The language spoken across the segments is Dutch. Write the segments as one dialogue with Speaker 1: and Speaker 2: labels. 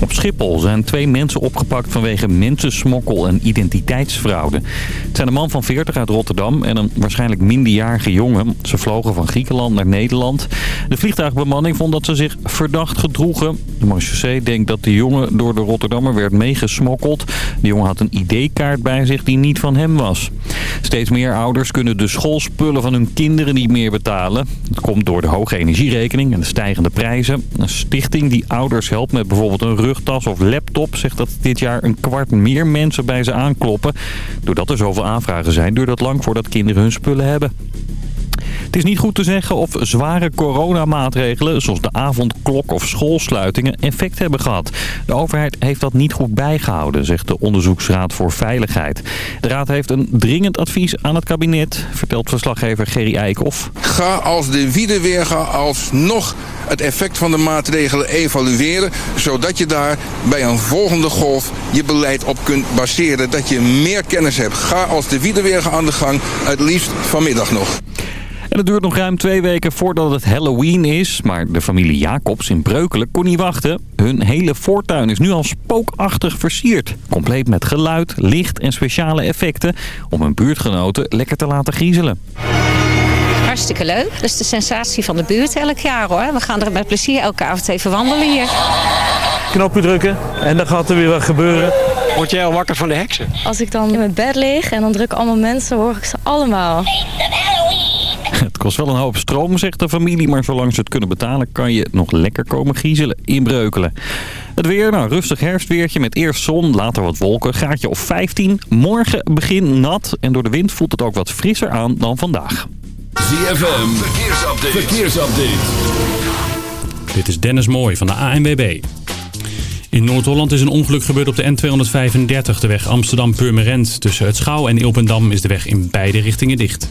Speaker 1: Op Schiphol zijn twee mensen opgepakt vanwege mensensmokkel en identiteitsfraude. Het zijn een man van 40 uit Rotterdam en een waarschijnlijk minderjarige jongen. Ze vlogen van Griekenland naar Nederland. De vliegtuigbemanning vond dat ze zich verdacht gedroegen. De marechaussee denkt dat de jongen door de Rotterdammer werd meegesmokkeld. De jongen had een ID-kaart bij zich die niet van hem was. Steeds meer ouders kunnen de schoolspullen van hun kinderen niet meer betalen. Het komt door de hoge energierekening en de stijgende prijzen. Een stichting die ouders helpt met bijvoorbeeld een rugtas of laptop... zegt dat dit jaar een kwart meer mensen bij ze aankloppen. Doordat er zoveel aanvragen zijn, duurt het lang voordat kinderen hun spullen hebben. Het is niet goed te zeggen of zware coronamaatregelen... zoals de avondklok of schoolsluitingen effect hebben gehad. De overheid heeft dat niet goed bijgehouden, zegt de Onderzoeksraad voor Veiligheid. De raad heeft een dringend advies aan het kabinet, vertelt verslaggever Gerry Eikhoff.
Speaker 2: Ga als de wiedeweerga alsnog het effect van de maatregelen evalueren... zodat je daar bij een volgende golf je beleid op kunt baseren. Dat je meer kennis hebt. Ga als de wiedeweerga aan de gang, het liefst vanmiddag nog.
Speaker 1: En het duurt nog ruim twee weken voordat het Halloween is. Maar de familie Jacobs in Breukelen kon niet wachten. Hun hele voortuin is nu al spookachtig versierd. Compleet met geluid, licht en speciale effecten. Om hun buurtgenoten lekker te laten griezelen.
Speaker 3: Hartstikke leuk. Dat is de sensatie van de buurt elk jaar hoor. We gaan er met plezier elke avond even wandelen hier.
Speaker 4: Knopje drukken en dan gaat er weer wat gebeuren.
Speaker 5: Word jij al wakker van de heksen?
Speaker 6: Als ik dan in mijn bed lig en dan drukken allemaal mensen, hoor ik ze allemaal.
Speaker 1: Het kost wel een hoop stroom, zegt de familie. Maar zolang ze het kunnen betalen, kan je nog lekker komen griezelen in Breukelen. Het weer, nou rustig herfstweertje met eerst zon, later wat wolken. Gaatje of 15. Morgen begin nat en door de wind voelt het ook wat frisser aan dan vandaag.
Speaker 7: ZFM, verkeersupdate. verkeersupdate.
Speaker 8: Dit is Dennis Mooij van de ANWB. In Noord-Holland is een ongeluk gebeurd op de N235, de weg Amsterdam-Purmerend. Tussen het Schouw en Ilpendam is de weg in beide richtingen dicht.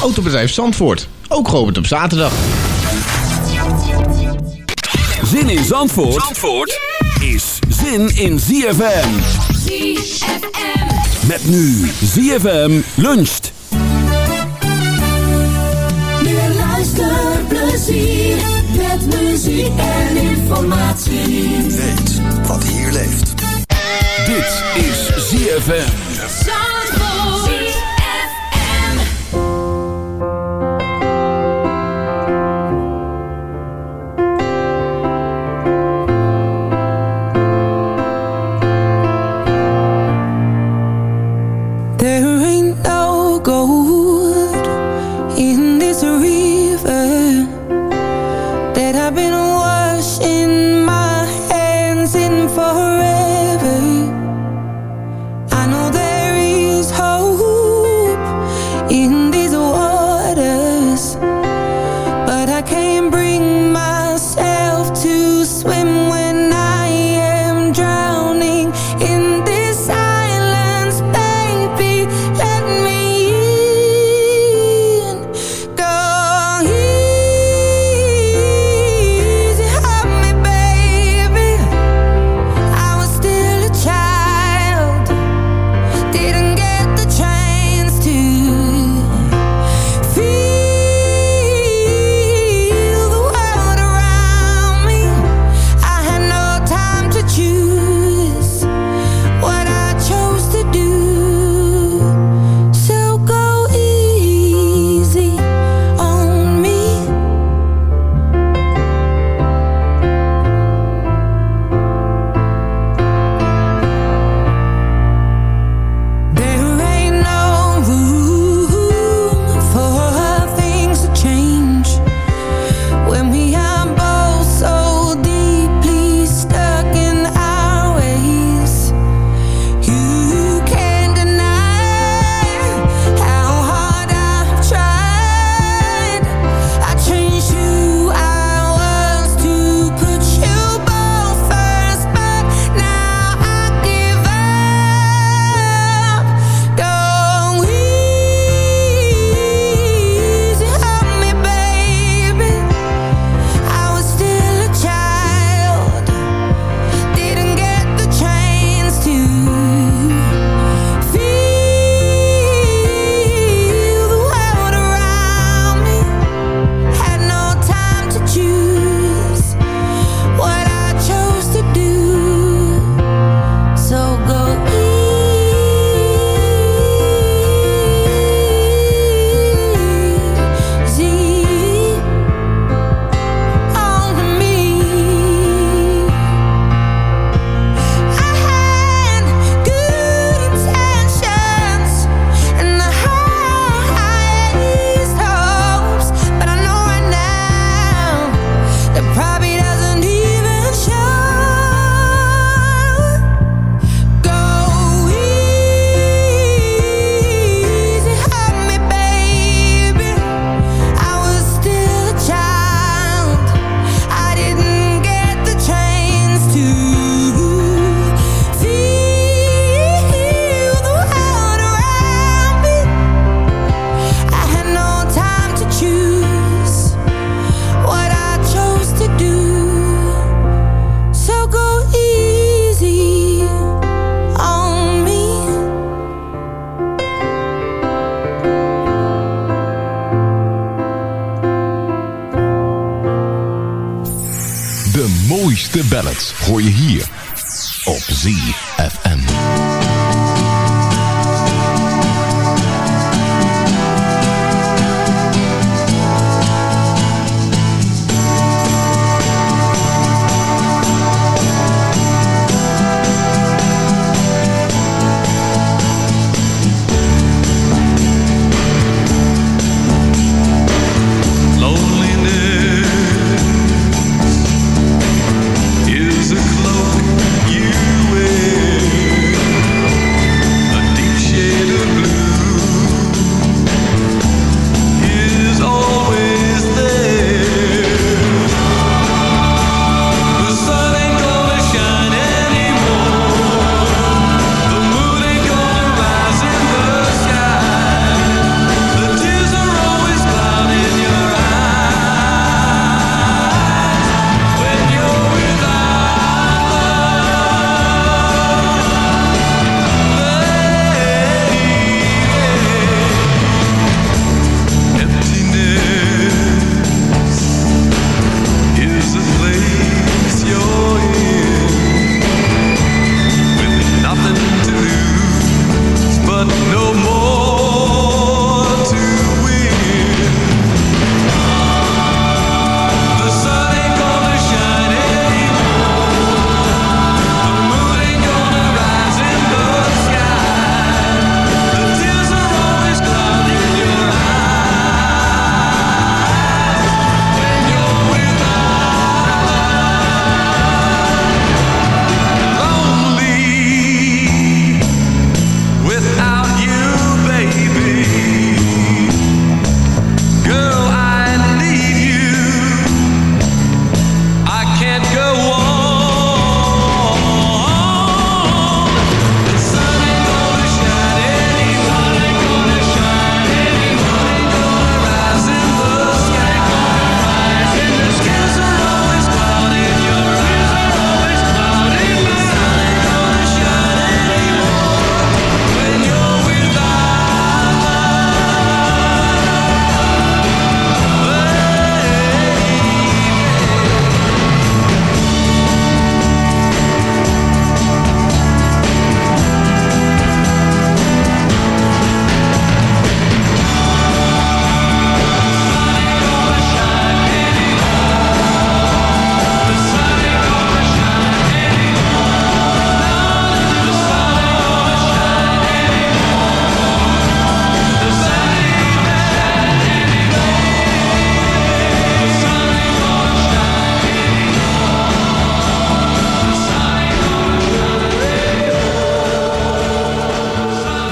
Speaker 9: Autobedrijf Zandvoort, ook geopend op zaterdag.
Speaker 7: Zin in Zandvoort, Zandvoort is zin in ZFM.
Speaker 10: ZFM.
Speaker 7: Met nu ZFM luncht.
Speaker 10: Meer luisterplezier met muziek en informatie.
Speaker 11: Weet wat hier leeft.
Speaker 7: Dit is ZFM.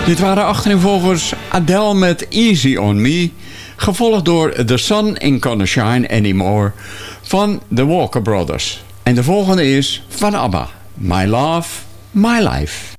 Speaker 12: Dit waren achterinvolgers Adele met Easy On Me... gevolgd door The Sun Ain't Gonna Shine Anymore van The Walker Brothers. En de volgende is van ABBA, My Love, My Life.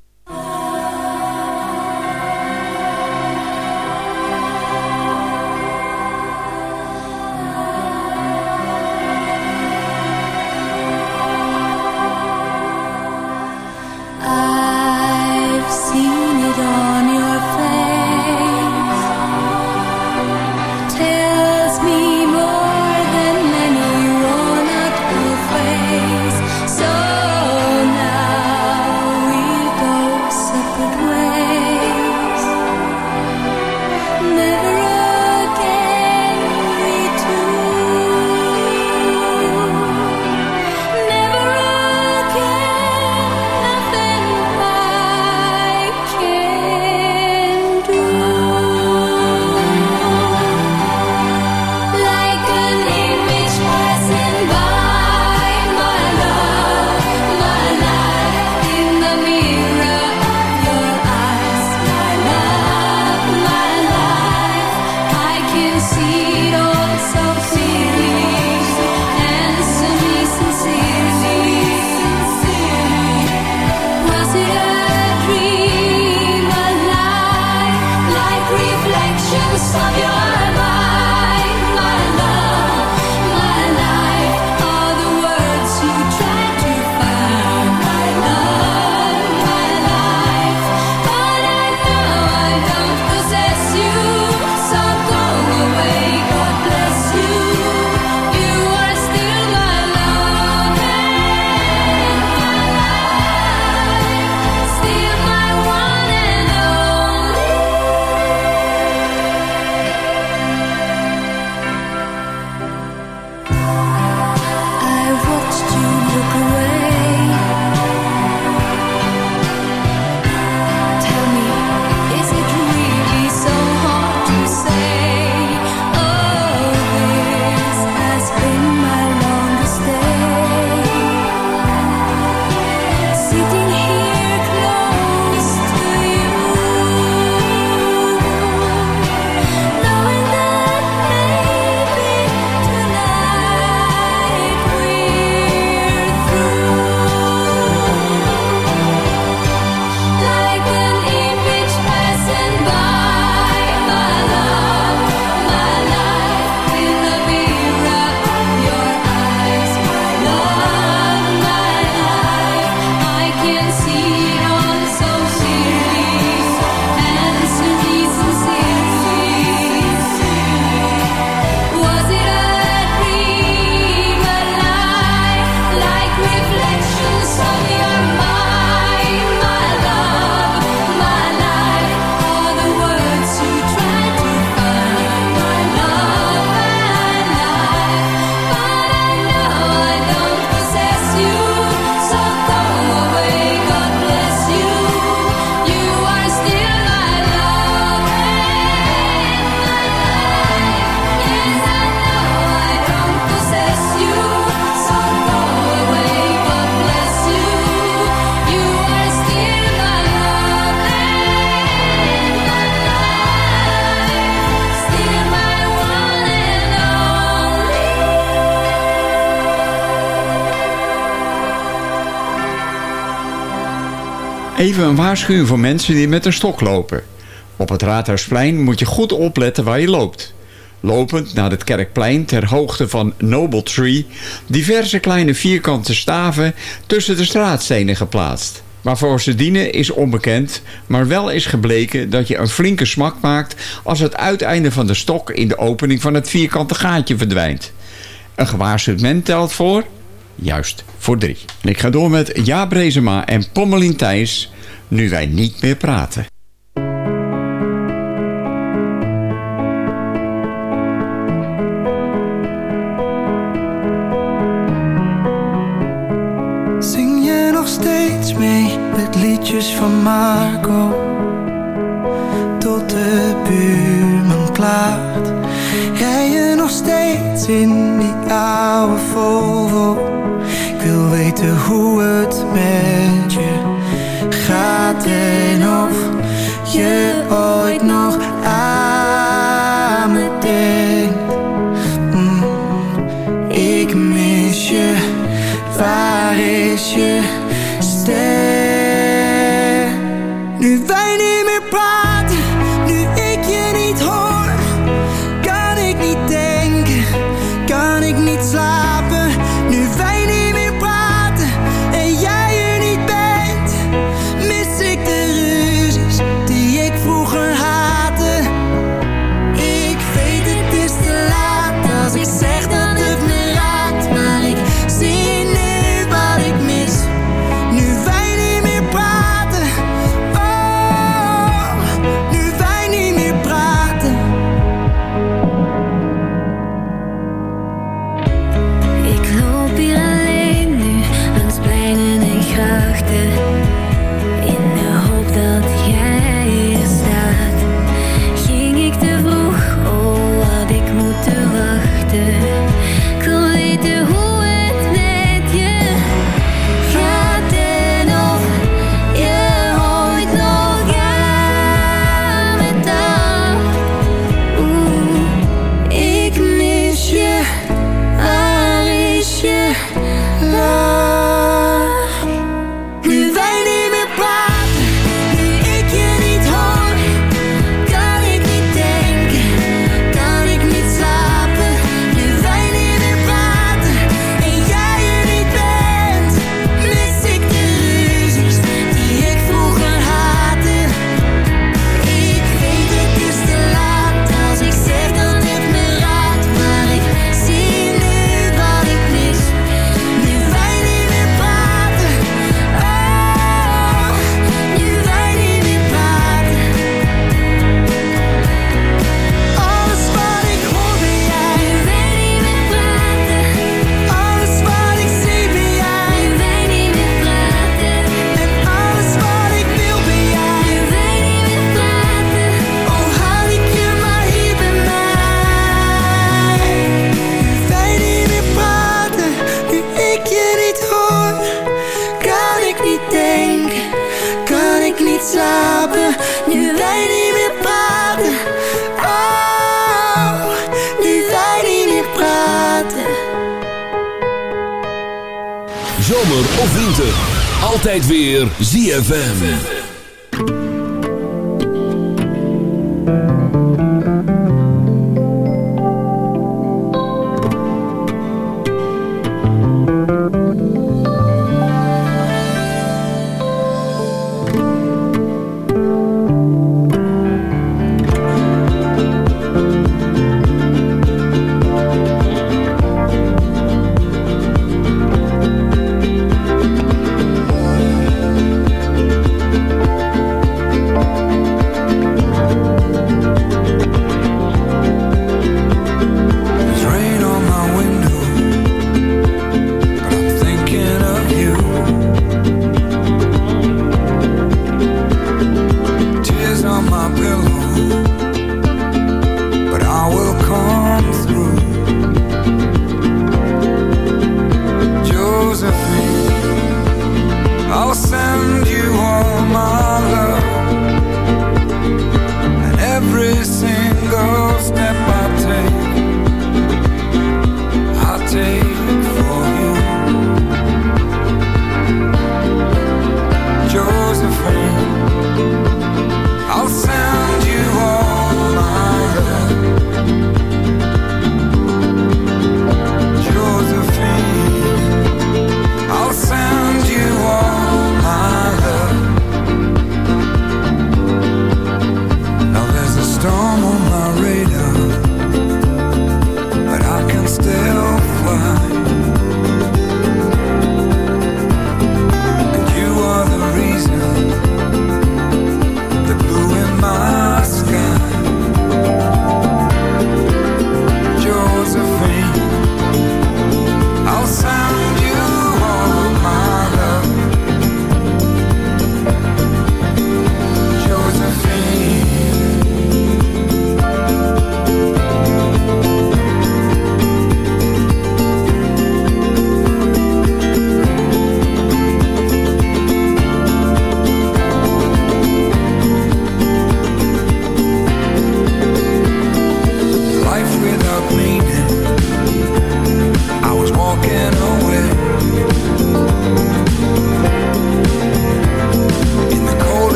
Speaker 12: Even een waarschuwing voor mensen die met een stok lopen. Op het Raadhuisplein moet je goed opletten waar je loopt. Lopend naar het Kerkplein ter hoogte van Noble Tree... diverse kleine vierkante staven tussen de straatstenen geplaatst. Waarvoor ze dienen is onbekend, maar wel is gebleken dat je een flinke smak maakt... als het uiteinde van de stok in de opening van het vierkante gaatje verdwijnt. Een gewaarschuwd mens telt voor juist voor drie. En ik ga door met Ja Brezema en Pommelien Thijs, nu wij niet meer praten.
Speaker 13: Zing je nog steeds mee met liedjes van Marco? Tot de buurman klaart. Rij je nog steeds in die oude vogel hoe het met je gaat en of je
Speaker 7: tijd weer ZFM.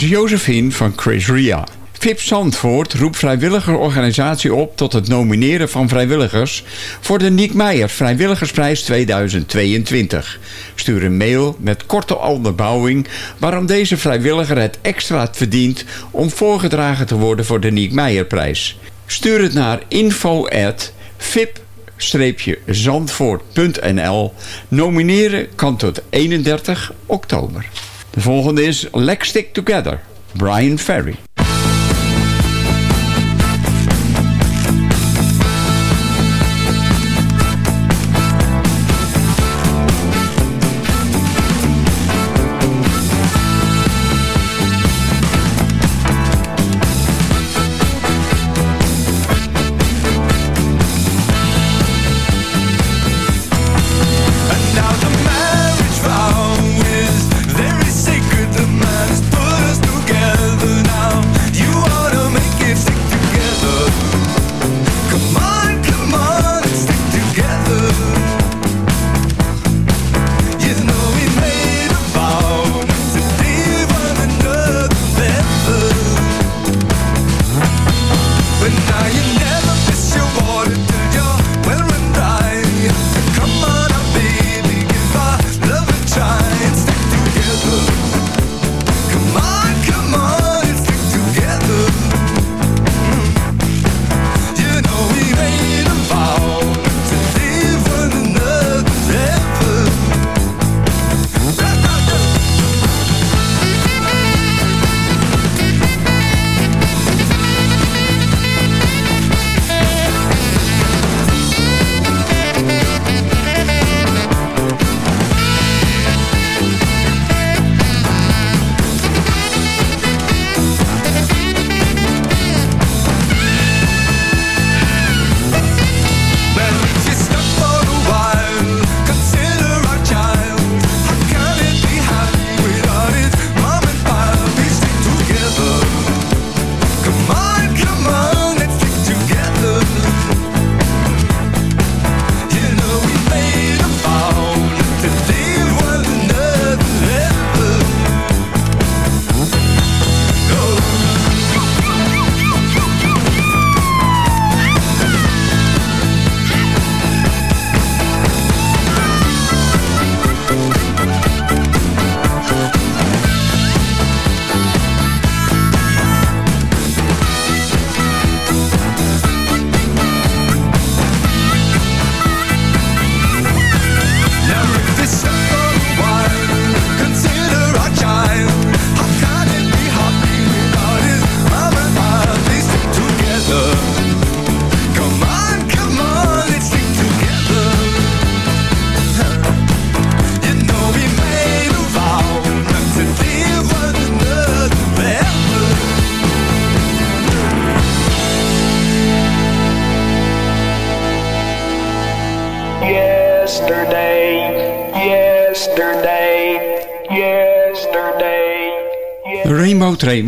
Speaker 12: Was Josephine van Chris Ria. VIP Zandvoort roept vrijwilligerorganisatie op tot het nomineren van vrijwilligers voor de Niek Meijer Vrijwilligersprijs 2022. Stuur een mail met korte onderbouwing waarom deze vrijwilliger het extra verdient om voorgedragen te worden voor de Niek Meijerprijs. Stuur het naar info at vip-zandvoort.nl. Nomineren kan tot 31 oktober. De volgende is Let's Stick Together, Brian Ferry.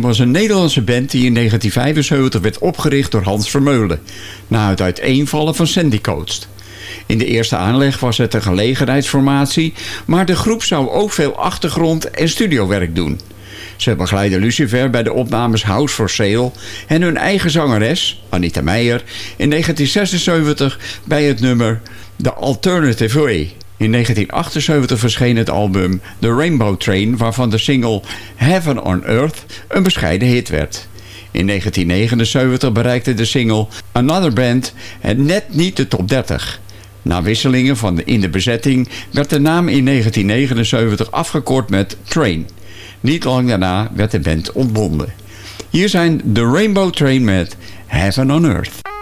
Speaker 12: Was een Nederlandse band die in 1975 werd opgericht door Hans Vermeulen... na het uiteenvallen van Sandy Coast. In de eerste aanleg was het een gelegenheidsformatie... maar de groep zou ook veel achtergrond- en studiowerk doen. Ze begeleiden Lucifer bij de opnames House for Sale... en hun eigen zangeres, Anita Meijer, in 1976 bij het nummer The Alternative Way... In 1978 verscheen het album The Rainbow Train... waarvan de single Heaven on Earth een bescheiden hit werd. In 1979 bereikte de single Another Band het net niet de top 30. Na wisselingen van de, in de bezetting werd de naam in 1979 afgekort met Train. Niet lang daarna werd de band ontbonden. Hier zijn The Rainbow Train met Heaven on Earth.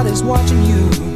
Speaker 13: God is
Speaker 14: watching you.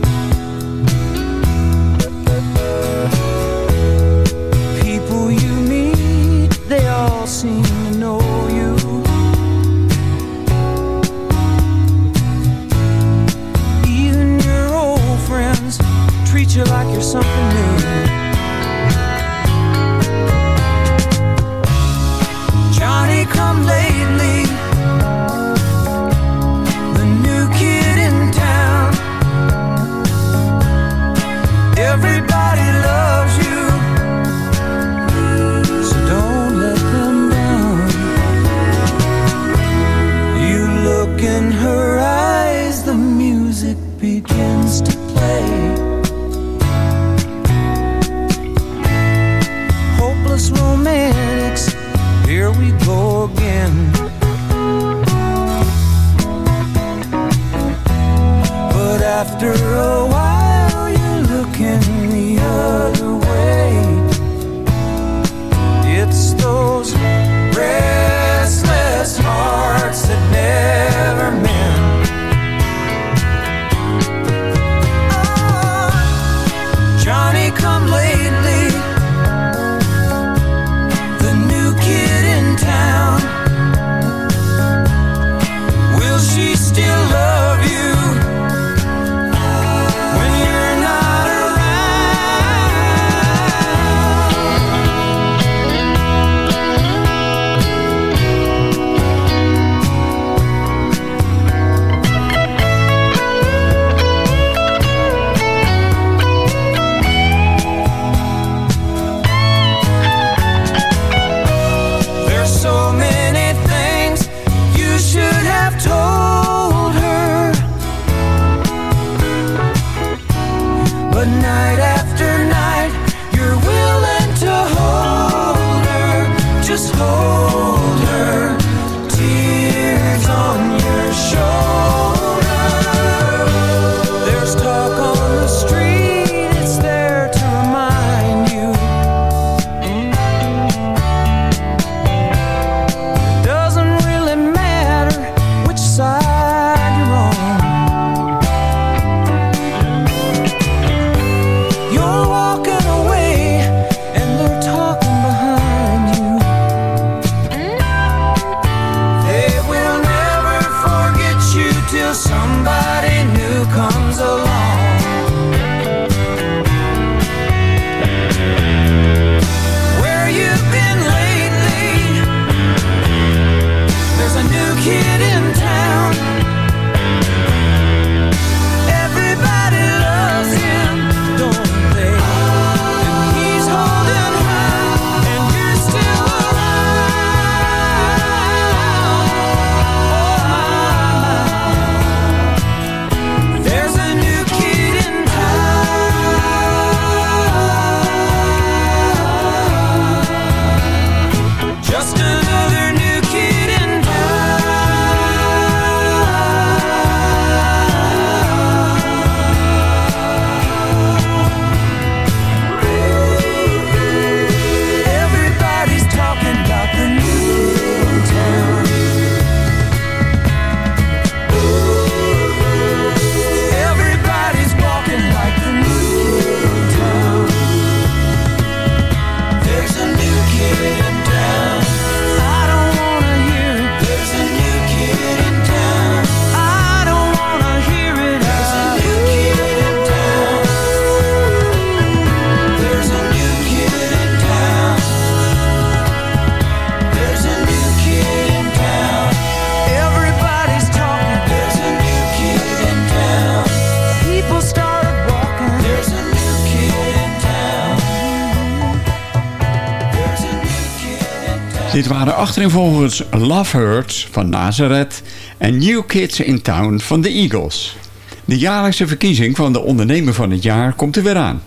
Speaker 12: Waren achtereenvolgens Love Hurts van Nazareth en New Kids in Town van de Eagles. De jaarlijkse verkiezing van de ondernemer van het jaar komt er weer aan.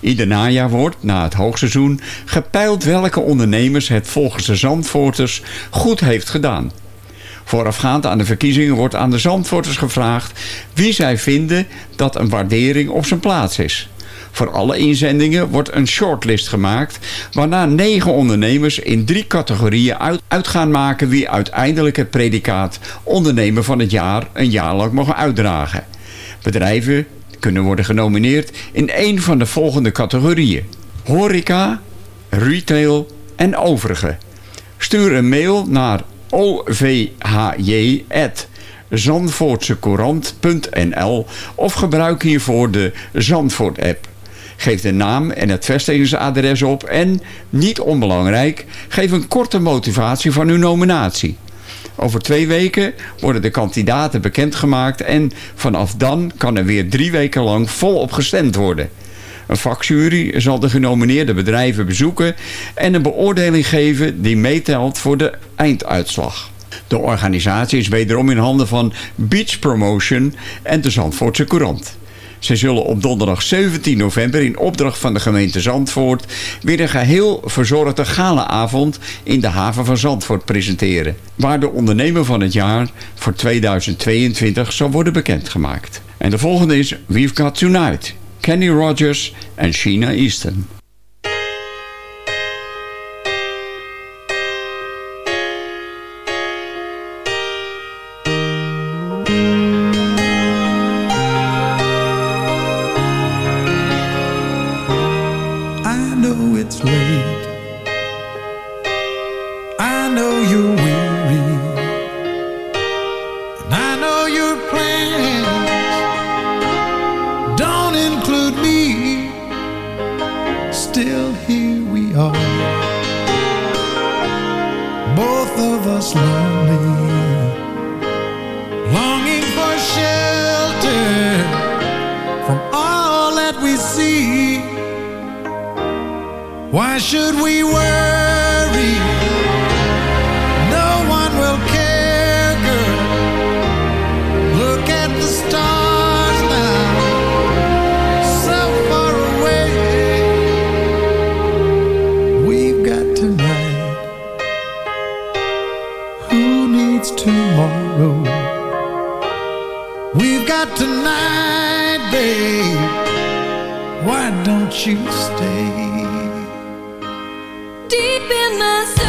Speaker 12: Ieder najaar wordt, na het hoogseizoen, gepeild welke ondernemers het volgens de Zandvoorters goed heeft gedaan. Voorafgaand aan de verkiezingen wordt aan de Zandvoorters gevraagd wie zij vinden dat een waardering op zijn plaats is. Voor alle inzendingen wordt een shortlist gemaakt... waarna negen ondernemers in drie categorieën uit, gaan maken... wie uiteindelijk het predicaat ondernemer van het jaar een jaar lang mogen uitdragen. Bedrijven kunnen worden genomineerd in één van de volgende categorieën. Horeca, retail en overige. Stuur een mail naar ovhj.zandvoortsecourant.nl of gebruik hiervoor de Zandvoort-app. Geef de naam en het vestigingsadres op en, niet onbelangrijk, geef een korte motivatie van uw nominatie. Over twee weken worden de kandidaten bekendgemaakt en vanaf dan kan er weer drie weken lang volop gestemd worden. Een vakjury zal de genomineerde bedrijven bezoeken en een beoordeling geven die meetelt voor de einduitslag. De organisatie is wederom in handen van Beach Promotion en de Zandvoortse Courant. Zij zullen op donderdag 17 november in opdracht van de gemeente Zandvoort... weer een geheel verzorgde galaavond in de haven van Zandvoort presenteren... waar de ondernemer van het jaar voor 2022 zal worden bekendgemaakt. En de volgende is We've Got Tonight, Kenny Rogers en Sheena Easton.
Speaker 15: Deep in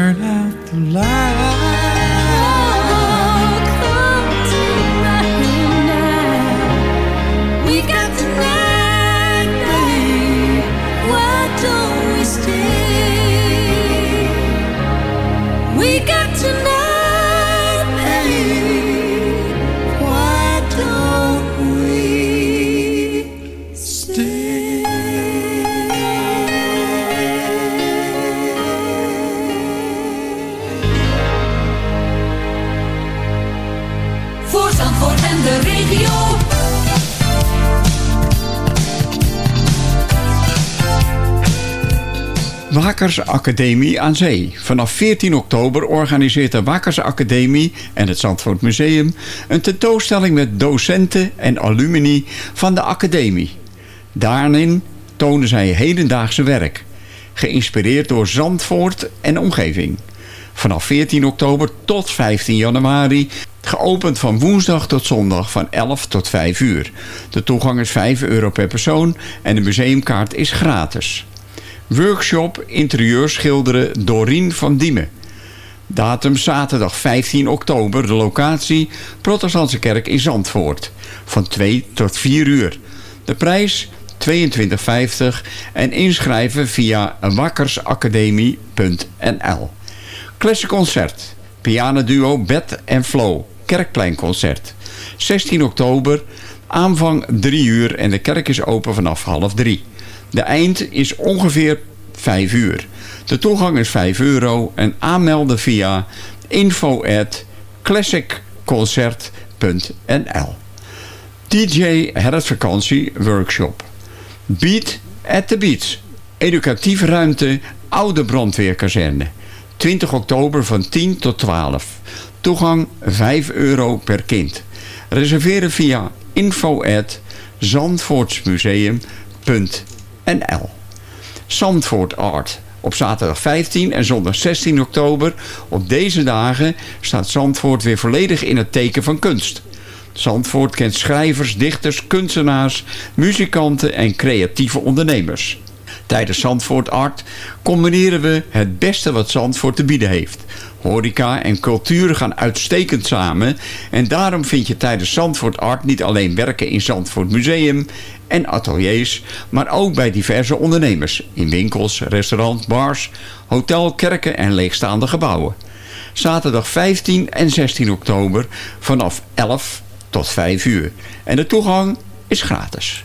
Speaker 16: Turn out the light.
Speaker 12: Wakers Academie aan Zee. Vanaf 14 oktober organiseert de Wakers Academie en het Zandvoort Museum... een tentoonstelling met docenten en alumni van de academie. Daarin tonen zij hedendaagse werk. Geïnspireerd door Zandvoort en omgeving. Vanaf 14 oktober tot 15 januari... geopend van woensdag tot zondag van 11 tot 5 uur. De toegang is 5 euro per persoon en de museumkaart is gratis. Workshop interieur schilderen Dorien van Diemen. Datum zaterdag 15 oktober. De locatie Protestantse Kerk in Zandvoort. Van 2 tot 4 uur. De prijs 22,50 en inschrijven via wakkersacademie.nl. Classic concert. Pianoduo Bed en Flow. Kerkpleinconcert. 16 oktober. Aanvang 3 uur en de kerk is open vanaf half 3. De eind is ongeveer 5 uur. De toegang is 5 euro en aanmelden via info at classicconcert.nl DJ Herfstvakantie Workshop. Beat at the Beats. Educatieve ruimte Oude Brandweerkazerne. 20 oktober van 10 tot 12 Toegang 5 euro per kind. Reserveren via info at zandvoortsmuseum.nl Zandvoort Art. Op zaterdag 15 en zondag 16 oktober. Op deze dagen staat Zandvoort weer volledig in het teken van kunst. Zandvoort kent schrijvers, dichters, kunstenaars, muzikanten en creatieve ondernemers. Tijdens Zandvoort Art combineren we het beste wat Zandvoort te bieden heeft. Horeca en cultuur gaan uitstekend samen en daarom vind je tijdens Zandvoort Art niet alleen werken in Zandvoort Museum en ateliers, maar ook bij diverse ondernemers in winkels, restaurants, bars, hotel, kerken en leegstaande gebouwen. Zaterdag 15 en 16 oktober vanaf 11 tot 5 uur. En de toegang is gratis.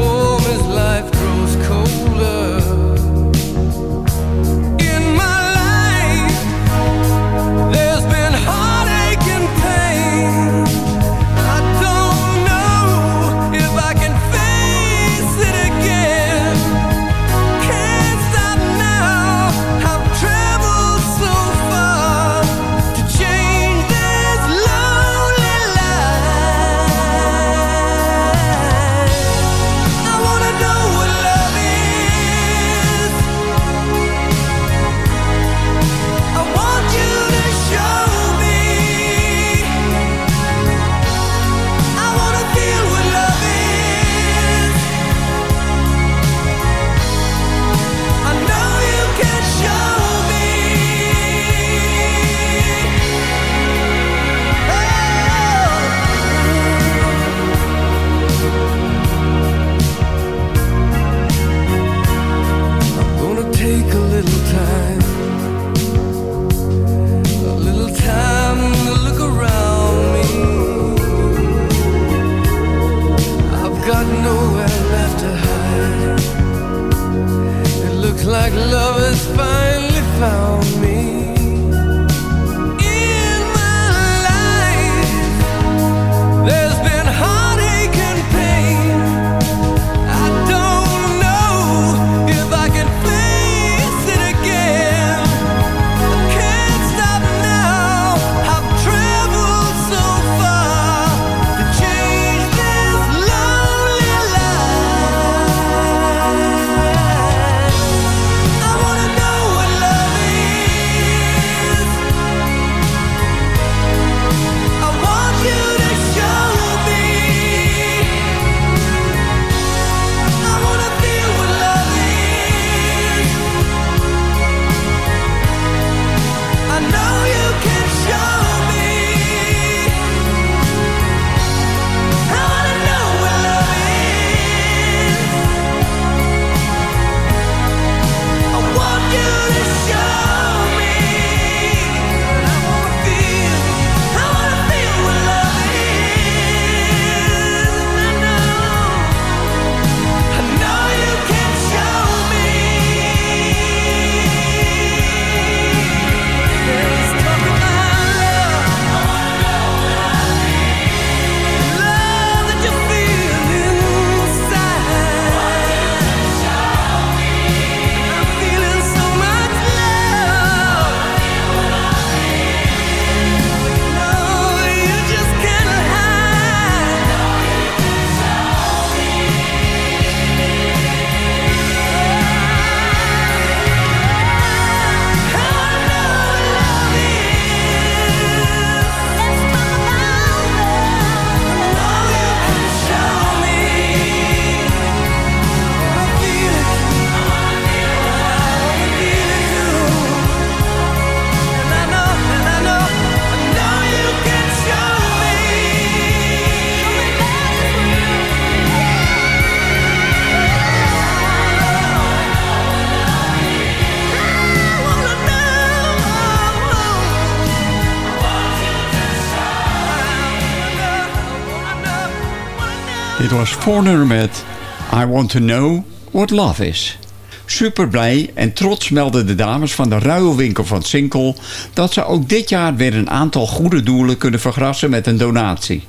Speaker 12: Dit was Forner met I Want To Know What Love Is. Super blij en trots melden de dames van de ruilwinkel van Sinkel... dat ze ook dit jaar weer een aantal goede doelen kunnen vergrassen met een donatie.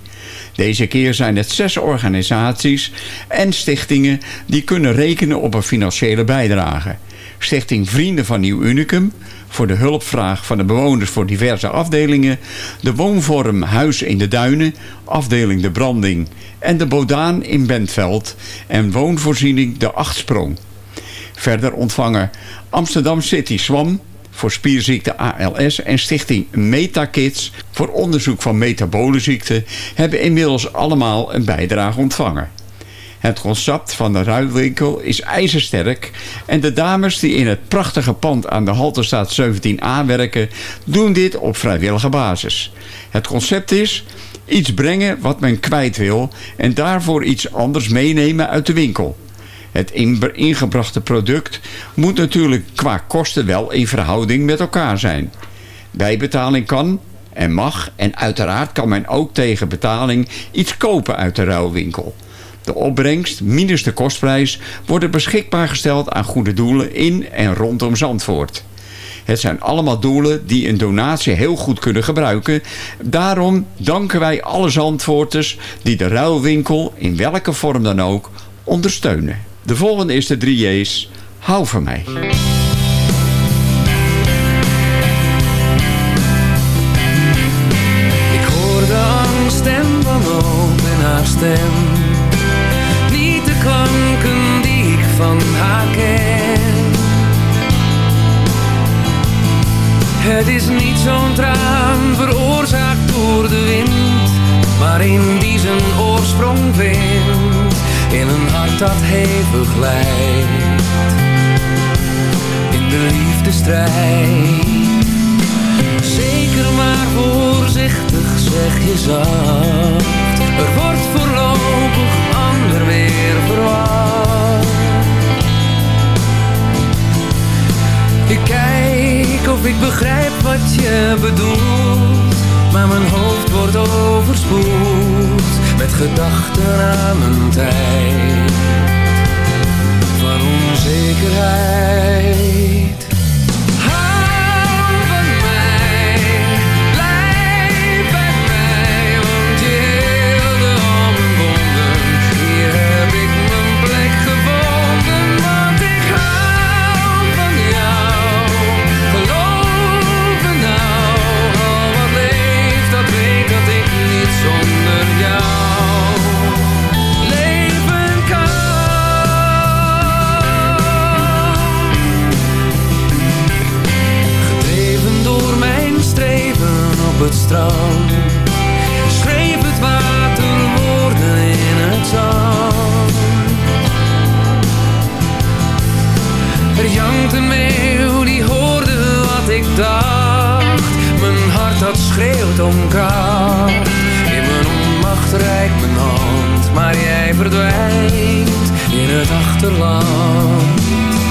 Speaker 12: Deze keer zijn het zes organisaties en stichtingen die kunnen rekenen op een financiële bijdrage. Stichting Vrienden van Nieuw Unicum voor de hulpvraag van de bewoners voor diverse afdelingen, de woonvorm Huis in de Duinen, afdeling De Branding en de Bodaan in Bentveld en woonvoorziening De Achtsprong. Verder ontvangen Amsterdam City Swam voor spierziekte ALS en stichting MetaKids voor onderzoek van metabole ziekten hebben inmiddels allemaal een bijdrage ontvangen. Het concept van de ruilwinkel is ijzersterk en de dames die in het prachtige pand aan de Halterstraat 17a werken doen dit op vrijwillige basis. Het concept is iets brengen wat men kwijt wil en daarvoor iets anders meenemen uit de winkel. Het in- ingebrachte product moet natuurlijk qua kosten wel in verhouding met elkaar zijn. Bijbetaling kan en mag en uiteraard kan men ook tegen betaling iets kopen uit de ruilwinkel. De opbrengst minus de kostprijs worden beschikbaar gesteld aan goede doelen in en rondom Zandvoort. Het zijn allemaal doelen die een donatie heel goed kunnen gebruiken. Daarom danken wij alle Zandvoorters die de ruilwinkel in welke vorm dan ook ondersteunen. De volgende is de 3J's. Hou van mij.
Speaker 14: Ik hoor de angst en wanhoop in haar stem. Het is niet zo'n traan veroorzaakt door de wind, maar in die zijn oorsprong vindt. In een hart dat hevig lijdt. In de liefdestrijd. Zeker maar voorzichtig zeg je zacht. Er wordt voorlopig ander weer verwacht. Ik begrijp wat je bedoelt. Maar mijn hoofd wordt overspoeld met gedachten aan mijn tijd. Van onzekerheid. Het strand. Schreef het water woorden in het zand. Er jankt een meeuw die hoorde wat ik dacht. Mijn hart dat schreeuwt om kracht. In mijn onmacht reikt mijn hand Maar jij verdwijnt in het achterland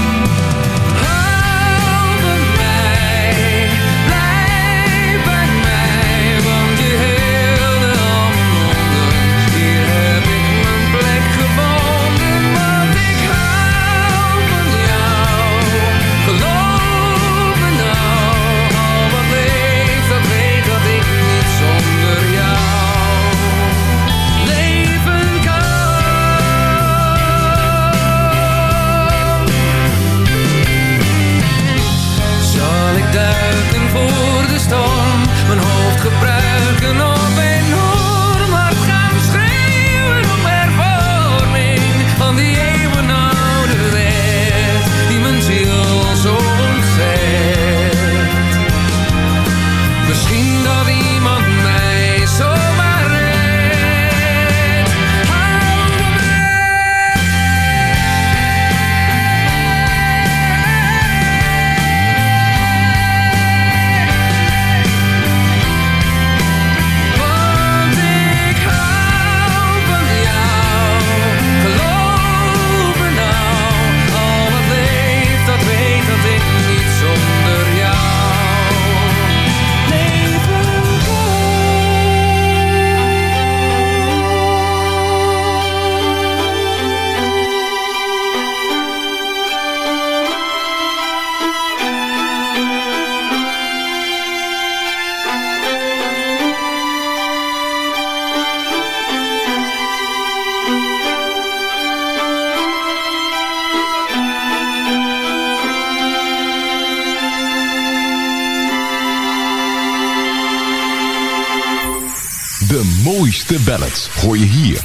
Speaker 14: De
Speaker 17: mooiste ballads hoor je hier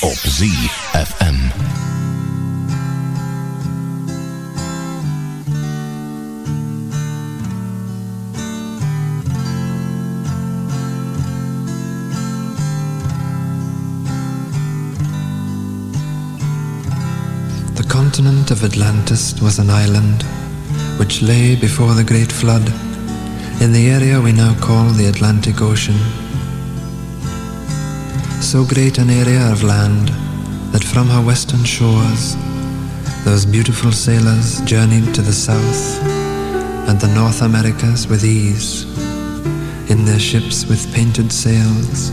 Speaker 17: op ZFM.
Speaker 18: The continent of Atlantis was an island which lay before the Great Flood in the area we now call the Atlantic Ocean. So great an area of land that from her western shores those beautiful sailors journeyed to the south and the North Americas with ease in their ships with painted sails.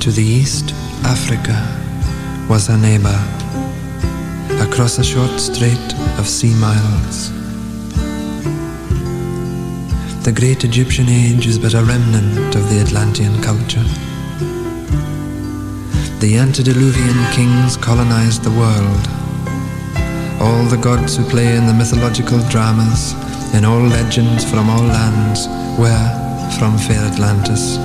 Speaker 18: To the east, Africa was her neighbor, across a short strait of sea miles. The great Egyptian age is but a remnant of the Atlantean culture. The antediluvian kings colonized the world. All the gods who play in the mythological dramas, in all legends from all lands, were from fair Atlantis.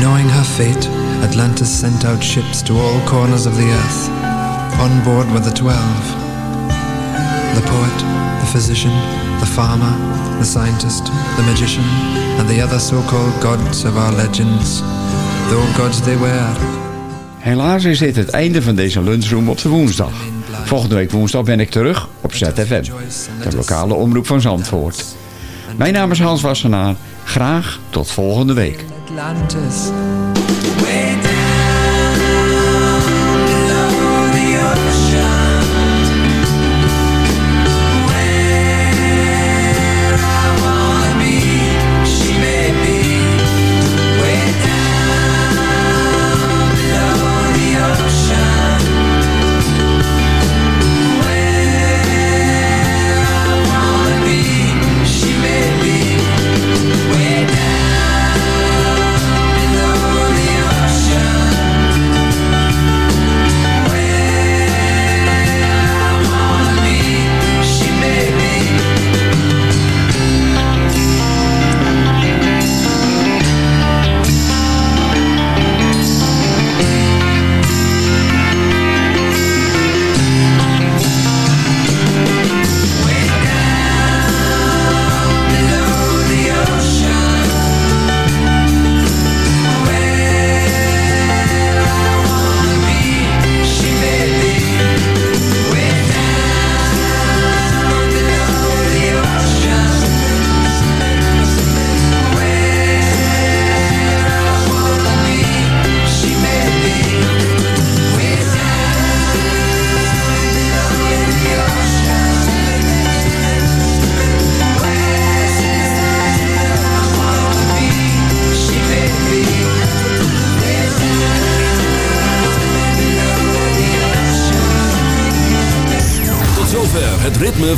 Speaker 18: Knowing her fate, Atlantis sent out ships to all corners of the earth. On board were the twelve the poet, the physician, the farmer, the scientist, the magician, and the other so called gods of our legends. Though gods they were.
Speaker 12: Helaas is dit het einde van deze lunchroom op de woensdag. Volgende week woensdag ben ik terug op ZFM, de lokale omroep van Zandvoort. Mijn naam is Hans Wassenaar. Graag tot volgende week.
Speaker 18: Atlantis.